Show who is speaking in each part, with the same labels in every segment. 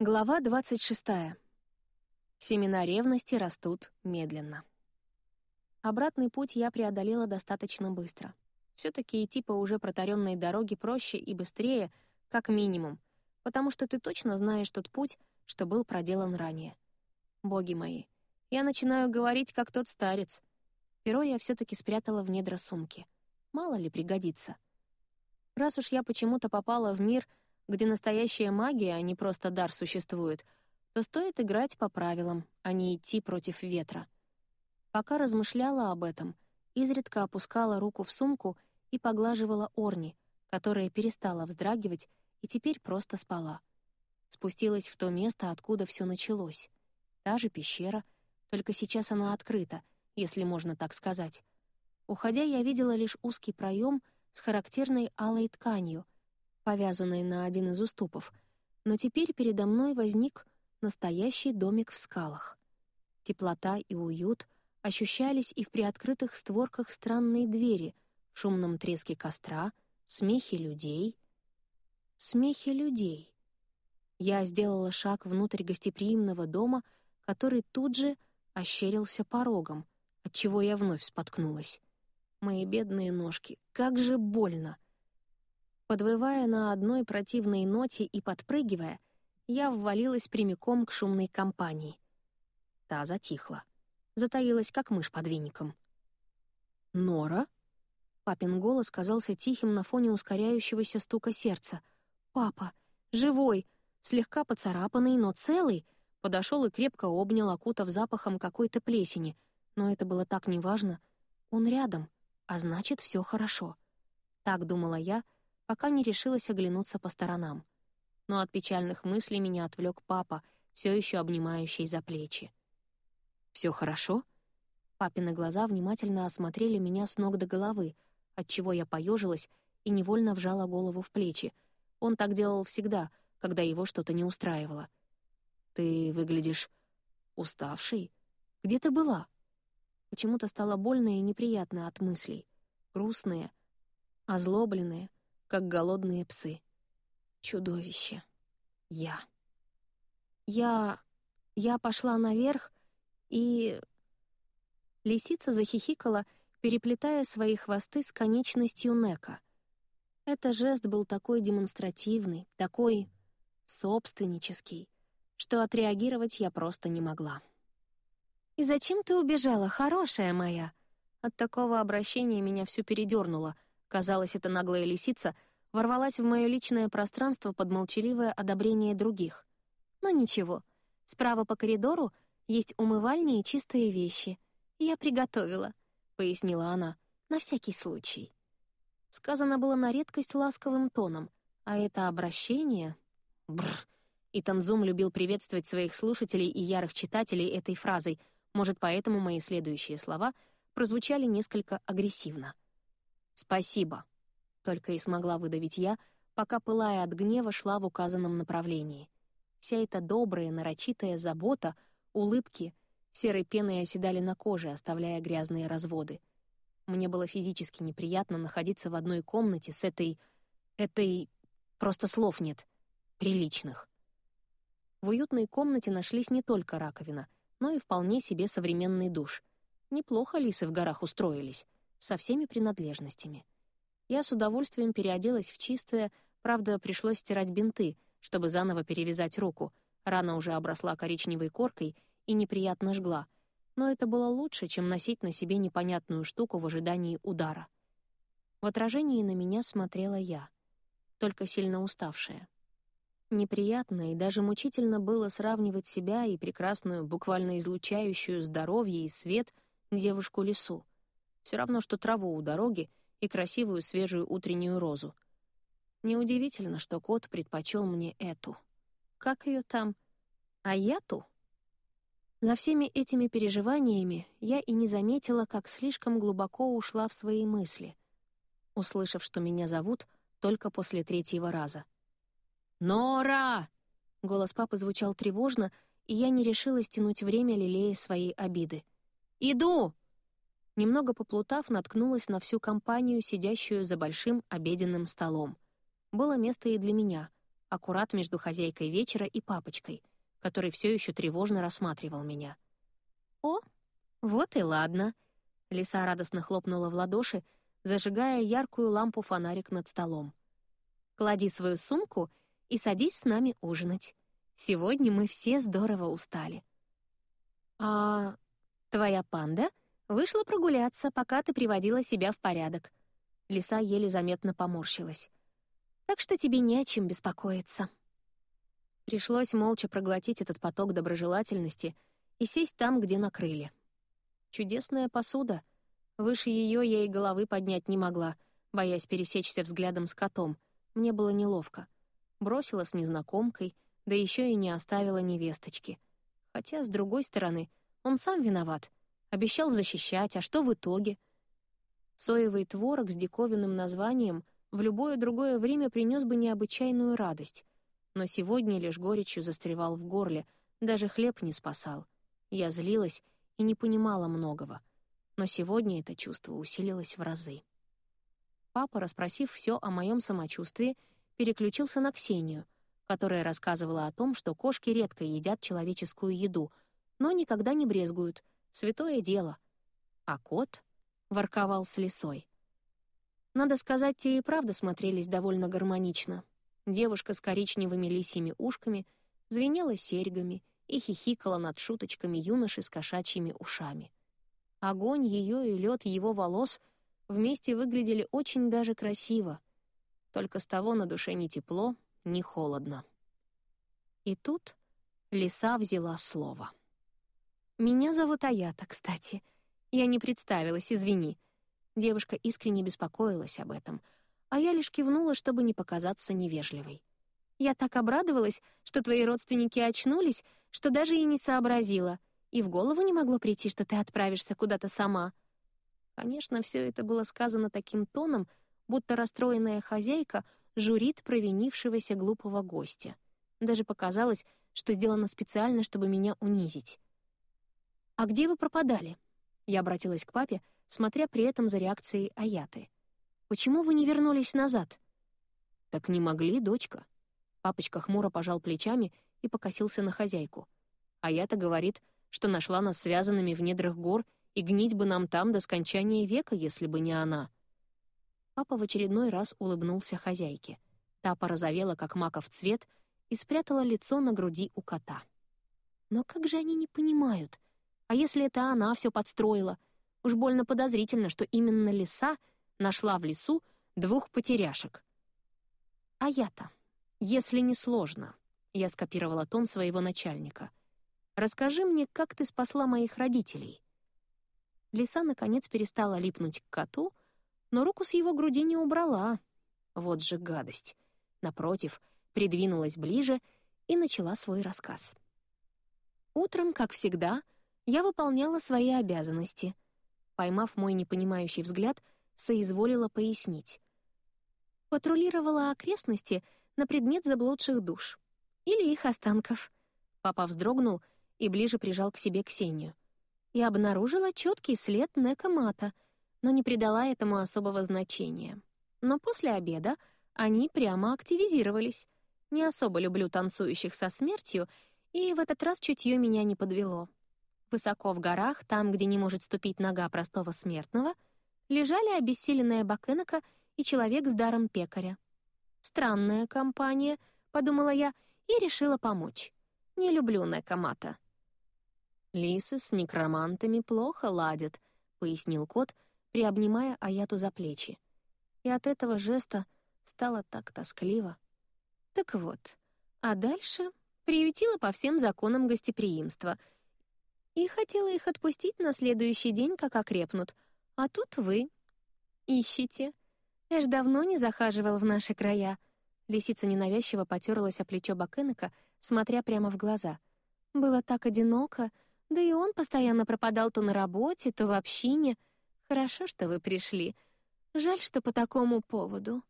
Speaker 1: Глава 26. Семена ревности растут медленно. Обратный путь я преодолела достаточно быстро. все таки идти по уже протаренной дороге проще и быстрее, как минимум, потому что ты точно знаешь тот путь, что был проделан ранее. Боги мои, я начинаю говорить, как тот старец. Перо я все таки спрятала в недра сумки. Мало ли пригодится. Раз уж я почему-то попала в мир — где настоящая магия, а не просто дар существует, то стоит играть по правилам, а не идти против ветра. Пока размышляла об этом, изредка опускала руку в сумку и поглаживала Орни, которая перестала вздрагивать и теперь просто спала. Спустилась в то место, откуда все началось. Та же пещера, только сейчас она открыта, если можно так сказать. Уходя, я видела лишь узкий проем с характерной алой тканью — повязанной на один из уступов, но теперь передо мной возник настоящий домик в скалах. Теплота и уют ощущались и в приоткрытых створках странной двери, в шумном треске костра, смехе людей. Смехе людей. Я сделала шаг внутрь гостеприимного дома, который тут же ощерился порогом, отчего я вновь споткнулась. Мои бедные ножки, как же больно! Подвывая на одной противной ноте и подпрыгивая, я ввалилась прямиком к шумной компании. Та затихла. Затаилась, как мышь под веником. «Нора?» Папин голос казался тихим на фоне ускоряющегося стука сердца. «Папа! Живой! Слегка поцарапанный, но целый!» Подошел и крепко обнял, окутав запахом какой-то плесени. Но это было так неважно. Он рядом, а значит, все хорошо. Так думала я — пока не решилась оглянуться по сторонам. Но от печальных мыслей меня отвлек папа, все еще обнимающий за плечи. Все хорошо?» Папины глаза внимательно осмотрели меня с ног до головы, отчего я поежилась и невольно вжала голову в плечи. Он так делал всегда, когда его что-то не устраивало. «Ты выглядишь уставшей? Где ты была?» Почему-то стало больно и неприятно от мыслей. Грустные, озлобленные, как голодные псы. Чудовище. Я. Я... Я пошла наверх и... Лисица захихикала, переплетая свои хвосты с конечностью Нека. Это жест был такой демонстративный, такой собственнический, что отреагировать я просто не могла. «И зачем ты убежала, хорошая моя?» От такого обращения меня всё передёрнуло — Казалось, эта наглая лисица ворвалась в мое личное пространство под молчаливое одобрение других. Но ничего, справа по коридору есть умывальни и чистые вещи. Я приготовила, — пояснила она, — на всякий случай. Сказано было на редкость ласковым тоном, а это обращение... Бррр. И Танзум любил приветствовать своих слушателей и ярых читателей этой фразой, может, поэтому мои следующие слова прозвучали несколько агрессивно. «Спасибо», — только и смогла выдавить я, пока, пылая от гнева, шла в указанном направлении. Вся эта добрая, нарочитая забота, улыбки, серой пеной оседали на коже, оставляя грязные разводы. Мне было физически неприятно находиться в одной комнате с этой... этой... просто слов нет. Приличных. В уютной комнате нашлись не только раковина, но и вполне себе современный душ. Неплохо лисы в горах устроились со всеми принадлежностями. Я с удовольствием переоделась в чистое, правда, пришлось стирать бинты, чтобы заново перевязать руку. Рана уже обросла коричневой коркой и неприятно жгла. Но это было лучше, чем носить на себе непонятную штуку в ожидании удара. В отражении на меня смотрела я, только сильно уставшая. Неприятно и даже мучительно было сравнивать себя и прекрасную, буквально излучающую здоровье и свет девушку лесу. Все равно, что траву у дороги и красивую свежую утреннюю розу. Неудивительно, что кот предпочел мне эту. Как ее там? А я ту? За всеми этими переживаниями я и не заметила, как слишком глубоко ушла в свои мысли, услышав, что меня зовут только после третьего раза. «Нора!» — голос папы звучал тревожно, и я не решилась тянуть время, лелея своей обиды. «Иду!» Немного поплутав, наткнулась на всю компанию, сидящую за большим обеденным столом. Было место и для меня. аккурат между хозяйкой вечера и папочкой, который все еще тревожно рассматривал меня. «О, вот и ладно!» Лиса радостно хлопнула в ладоши, зажигая яркую лампу-фонарик над столом. «Клади свою сумку и садись с нами ужинать. Сегодня мы все здорово устали». «А твоя панда вышла прогуляться, пока ты приводила себя в порядок». Лиса еле заметно поморщилась. «Так что тебе не о чем беспокоиться». Пришлось молча проглотить этот поток доброжелательности и сесть там, где накрыли. Чудесная посуда. Выше ее я и головы поднять не могла, боясь пересечься взглядом с котом. Мне было неловко. Бросила с незнакомкой, да еще и не оставила невесточки. Хотя, с другой стороны, он сам виноват. Обещал защищать, а что в итоге? Соевый творог с диковинным названием в любое другое время принес бы необычайную радость — но сегодня лишь горечью застревал в горле, даже хлеб не спасал. Я злилась и не понимала многого, но сегодня это чувство усилилось в разы. Папа, расспросив все о моем самочувствии, переключился на Ксению, которая рассказывала о том, что кошки редко едят человеческую еду, но никогда не брезгуют. Святое дело. А кот ворковал с лисой. Надо сказать, те и правда смотрелись довольно гармонично. Девушка с коричневыми лисьими ушками звенела серьгами и хихикала над шуточками юноши с кошачьими ушами. Огонь ее и лед его волос вместе выглядели очень даже красиво, только с того на душе ни тепло, ни холодно. И тут лиса взяла слово. «Меня зовут Аята, кстати. Я не представилась, извини». Девушка искренне беспокоилась об этом — а я лишь кивнула, чтобы не показаться невежливой. Я так обрадовалась, что твои родственники очнулись, что даже и не сообразила, и в голову не могло прийти, что ты отправишься куда-то сама. Конечно, все это было сказано таким тоном, будто расстроенная хозяйка журит провинившегося глупого гостя. Даже показалось, что сделано специально, чтобы меня унизить. «А где вы пропадали?» Я обратилась к папе, смотря при этом за реакцией Аяты. Почему вы не вернулись назад?» «Так не могли, дочка». Папочка хмуро пожал плечами и покосился на хозяйку. А я-то говорит, что нашла нас связанными в недрах гор, и гнить бы нам там до скончания века, если бы не она. Папа в очередной раз улыбнулся хозяйке. Та порозовела, как маков цвет, и спрятала лицо на груди у кота. Но как же они не понимают? А если это она все подстроила? Уж больно подозрительно, что именно лиса — нашла в лесу двух потеряшек. А я-то, если не сложно, я скопировала тон своего начальника. Расскажи мне, как ты спасла моих родителей. Лиса, наконец, перестала липнуть к коту, но руку с его груди не убрала. Вот же гадость. Напротив, придвинулась ближе и начала свой рассказ. Утром, как всегда, я выполняла свои обязанности. Поймав мой непонимающий взгляд, соизволила пояснить. Патрулировала окрестности на предмет заблудших душ. Или их останков. Папа вздрогнул и ближе прижал к себе Ксению. И обнаружила четкий след Некомата, но не придала этому особого значения. Но после обеда они прямо активизировались. Не особо люблю танцующих со смертью, и в этот раз чутье меня не подвело. Высоко в горах, там, где не может ступить нога простого смертного — лежали обессиленная Бакенока и человек с даром пекаря. «Странная компания», — подумала я и решила помочь. Не люблю Некомата. «Лисы с некромантами плохо ладят», — пояснил кот, приобнимая Аяту за плечи. И от этого жеста стало так тоскливо. Так вот, а дальше приютила по всем законам гостеприимства и хотела их отпустить на следующий день, как окрепнут — а тут вы. Ищите. Эш давно не захаживал в наши края. Лисица ненавязчиво потерлась о плечо Бакенека, смотря прямо в глаза. Было так одиноко, да и он постоянно пропадал то на работе, то в общине. Хорошо, что вы пришли. Жаль, что по такому поводу.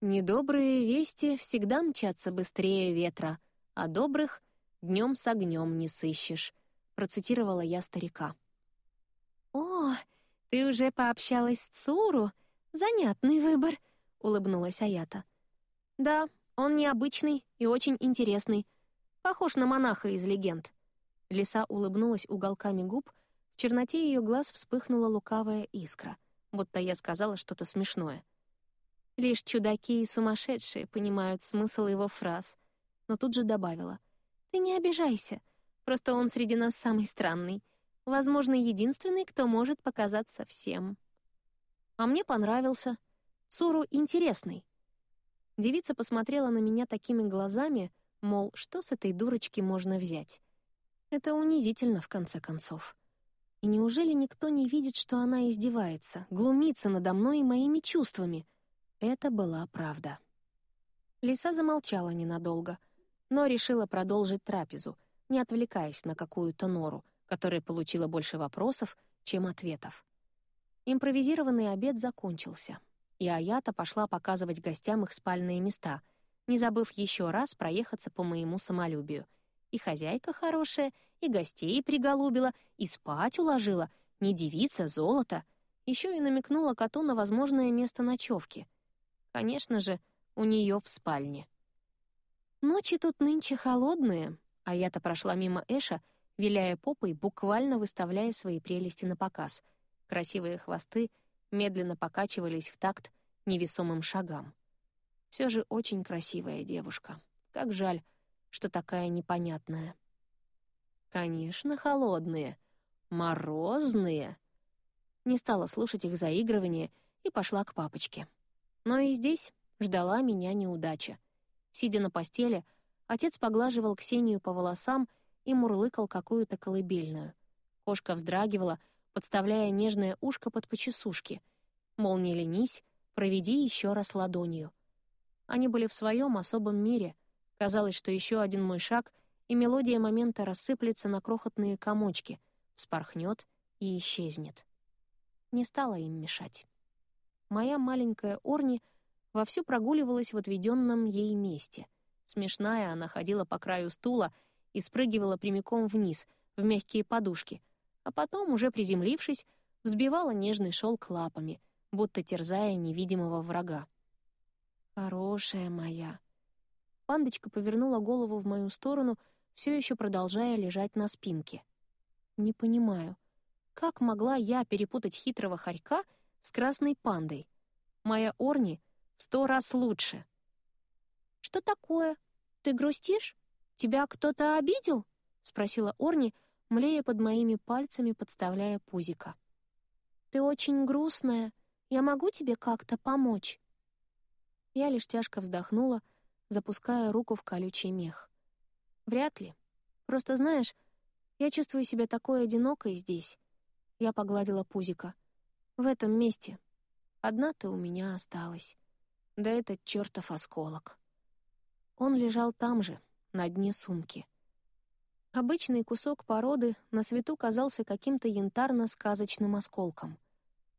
Speaker 1: Недобрые вести всегда мчатся быстрее ветра, а добрых днем с огнем не сыщешь, процитировала я старика. О, «Ты уже пообщалась с Цуру? Занятный выбор», — улыбнулась Аята. «Да, Он необычный и очень интересный. Похож на монаха из легенд». Лиса улыбнулась уголками губ, в черноте ее глаз вспыхнула лукавая искра, будто я сказала что-то смешное. Лишь чудаки и сумасшедшие понимают смысл его фраз, но тут же добавила. «Ты не обижайся, просто он среди нас самый странный, возможно, единственный, кто может показаться всем». А мне понравился. Суру интересный. Девица посмотрела на меня такими глазами, мол, что с этой дурочки можно взять. Это унизительно, в конце концов. И неужели никто не видит, что она издевается, глумится надо мной и моими чувствами? Это была правда. Лиса замолчала ненадолго, но решила продолжить трапезу, не отвлекаясь на какую-то нору, которая получила больше вопросов, чем ответов. Импровизированный обед закончился, и Аята пошла показывать гостям их спальные места, не забыв еще раз проехаться по моему самолюбию. И хозяйка хорошая, и гостей приголубила, и спать уложила, не девица, золото. Еще и намекнула коту на возможное место ночевки. Конечно же, у нее в спальне. Ночи тут нынче холодные, а я-то прошла мимо Эша, виляя попой, буквально выставляя свои прелести на показ. Красивые хвосты медленно покачивались в такт невесомым шагам. Все же очень красивая девушка. Как жаль, что такая непонятная. Конечно, холодные, морозные. Не стала слушать их заигрывание и пошла к папочке. Но и здесь ждала меня неудача. Сидя на постели, отец поглаживал Ксению по волосам и мурлыкал какую-то колыбельную. Кошка вздрагивала, подставляя нежное ушко под почесушки. Мол, не ленись, проведи еще раз ладонью. Они были в своем особом мире. Казалось, что еще один мой шаг, и мелодия момента рассыплется на крохотные комочки, вспорхнет и исчезнет. Не стала им мешать. Моя маленькая Орни вовсю прогуливалась в отведенном ей месте. Смешная, она ходила по краю стула и спрыгивала прямиком вниз, в мягкие подушки, а потом, уже приземлившись, взбивала нежный шелк лапами, будто терзая невидимого врага. «Хорошая моя». Пандочка повернула голову в мою сторону, все еще продолжая лежать на спинке. «Не понимаю, как могла я перепутать хитрого хорька с красной пандой? Моя Орни в сто раз лучше». «Что такое? Ты грустишь? Тебя кто-то обидел?» — спросила Орни, млея под моими пальцами, подставляя пузика. «Ты очень грустная», я могу тебе как-то помочь?» Я лишь тяжко вздохнула, запуская руку в колючий мех. «Вряд ли. Просто знаешь, я чувствую себя такой одинокой здесь». Я погладила пузика. «В этом месте. Одна ты у меня осталась. Да этот чертов осколок». Он лежал там же, на дне сумки. Обычный кусок породы на свету казался каким-то янтарно-сказочным осколком —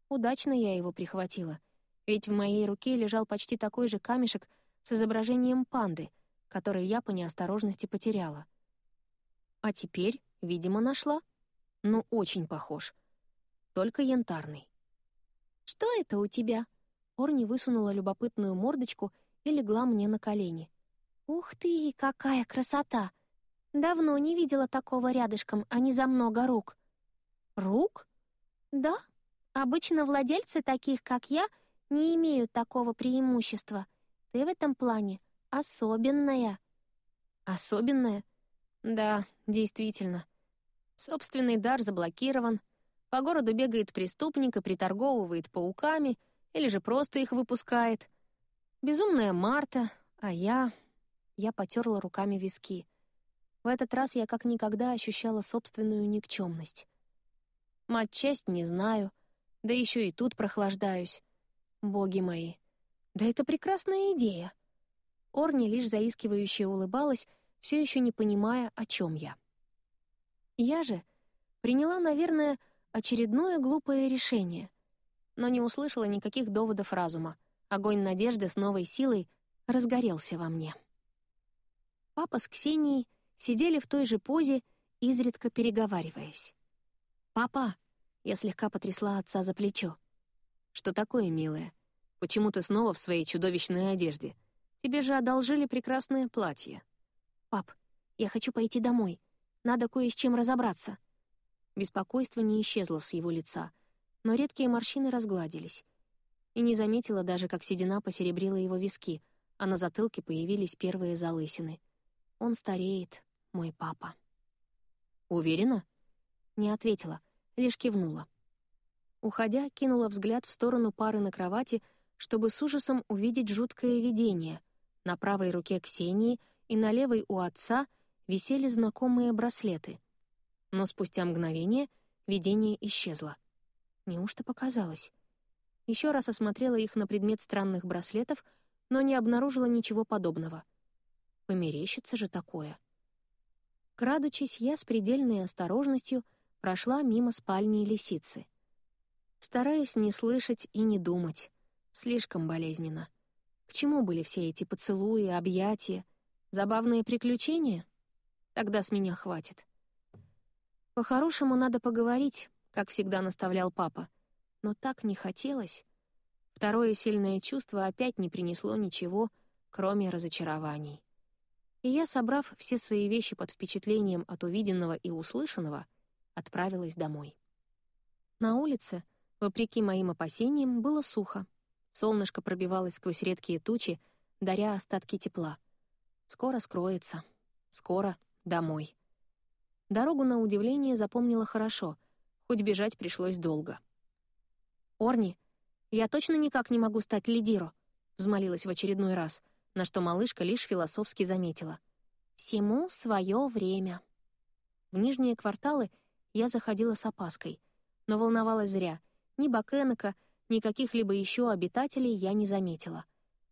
Speaker 1: Удачно я его прихватила, ведь в моей руке лежал почти такой же камешек с изображением панды, который я по неосторожности потеряла. А теперь, видимо, нашла. Ну, очень похож. Только янтарный. «Что это у тебя?» Орни высунула любопытную мордочку и легла мне на колени. «Ух ты, какая красота! Давно не видела такого рядышком, а не за много рук». «Рук?» «Да, Обычно владельцы таких, как я, не имеют такого преимущества. Ты в этом плане особенная». «Особенная?» «Да, действительно. Собственный дар заблокирован. По городу бегает преступник и приторговывает пауками, или же просто их выпускает. Безумная Марта, а я... Я потерла руками виски. В этот раз я как никогда ощущала собственную никчемность. Мать-честь не знаю, да еще и тут прохлаждаюсь. Боги мои. Да это прекрасная идея. Орни лишь заискивающе улыбалась, все еще не понимая, о чем я. Я же приняла, наверное, очередное глупое решение, но не услышала никаких доводов разума. Огонь надежды с новой силой разгорелся во мне. Папа с Ксенией сидели в той же позе, изредка переговариваясь. «Папа!» Я слегка потрясла отца за плечо. «Что такое, милая? Почему ты снова в своей чудовищной одежде? Тебе же одолжили прекрасное платье». «Пап, я хочу пойти домой. Надо кое с чем разобраться». Беспокойство не исчезло с его лица, но редкие морщины разгладились. И не заметила даже, как седина посеребрила его виски, а на затылке появились первые залысины. Он стареет, мой папа. «Уверена?» Не ответила, лишь кивнула. Уходя, кинула взгляд в сторону пары на кровати, чтобы с ужасом увидеть жуткое видение. На правой руке Ксении и на левой у отца висели знакомые браслеты. Но спустя мгновение видение исчезло. Неужто показалось? Еще раз осмотрела их на предмет странных браслетов, но не обнаружила ничего подобного. Померещится же такое. Крадучись, я с предельной осторожностью прошла мимо спальни лисицы. Стараясь не слышать и не думать. Слишком болезненно. К чему были все эти поцелуи, объятия? Забавные приключения? Тогда с меня хватит. По-хорошему надо поговорить, как всегда наставлял папа. Но так не хотелось. Второе сильное чувство опять не принесло ничего, кроме разочарований. И я, собрав все свои вещи под впечатлением от увиденного и услышанного, отправилась домой. На улице, вопреки моим опасениям, было сухо. Солнышко пробивалось сквозь редкие тучи, даря остатки тепла. Скоро скроется. Скоро домой. Дорогу, на удивление, запомнила хорошо, хоть бежать пришлось долго. «Орни, я точно никак не могу стать лидиро», — взмолилась в очередной раз, на что малышка лишь философски заметила. «Всему свое время». В нижние кварталы я заходила с опаской, но волновалась зря. Ни Бакенека, ни каких-либо еще обитателей я не заметила.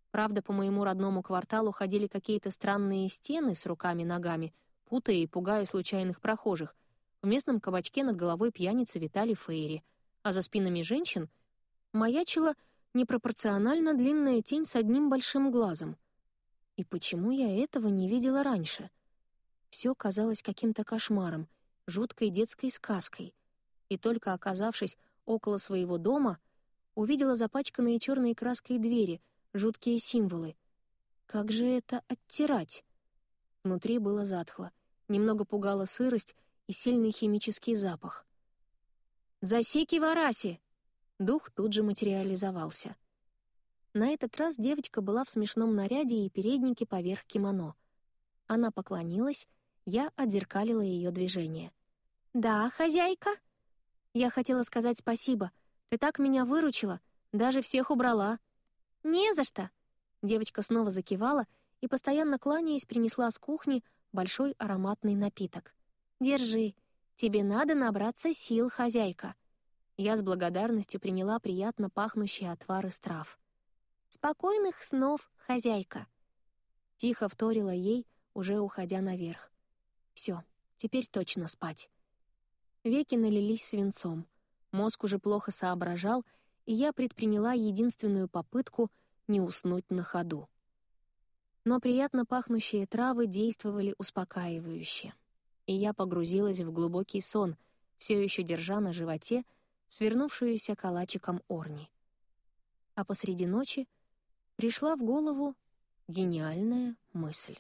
Speaker 1: Правда, по моему родному кварталу ходили какие-то странные стены с руками-ногами, путая и пугая случайных прохожих. В местном кабачке над головой пьяницы витали фейри, а за спинами женщин маячила непропорционально длинная тень с одним большим глазом. И почему я этого не видела раньше? Все казалось каким-то кошмаром, жуткой детской сказкой. И только оказавшись около своего дома, увидела запачканные черной краской двери, жуткие символы. Как же это оттирать? Внутри было затхло. Немного пугала сырость и сильный химический запах. «Засеки Вараси!» Дух тут же материализовался. На этот раз девочка была в смешном наряде и переднике поверх кимоно. Она поклонилась, я отзеркалила ее движение. «Да, хозяйка?» Я хотела сказать спасибо. Ты так меня выручила, даже всех убрала. «Не за что!» Девочка снова закивала и, постоянно кланяясь, принесла с кухни большой ароматный напиток. «Держи, тебе надо набраться сил, хозяйка». Я с благодарностью приняла приятно пахнущий отвар из трав. «Спокойных снов, хозяйка!» Тихо вторила ей, уже уходя наверх. Все, теперь точно спать. Веки налились свинцом. Мозг уже плохо соображал, и я предприняла единственную попытку не уснуть на ходу но приятно пахнущие травы действовали успокаивающе. И я погрузилась в глубокий сон, все еще держа на животе свернувшуюся калачиком Орни. А посреди ночи пришла в голову гениальная мысль.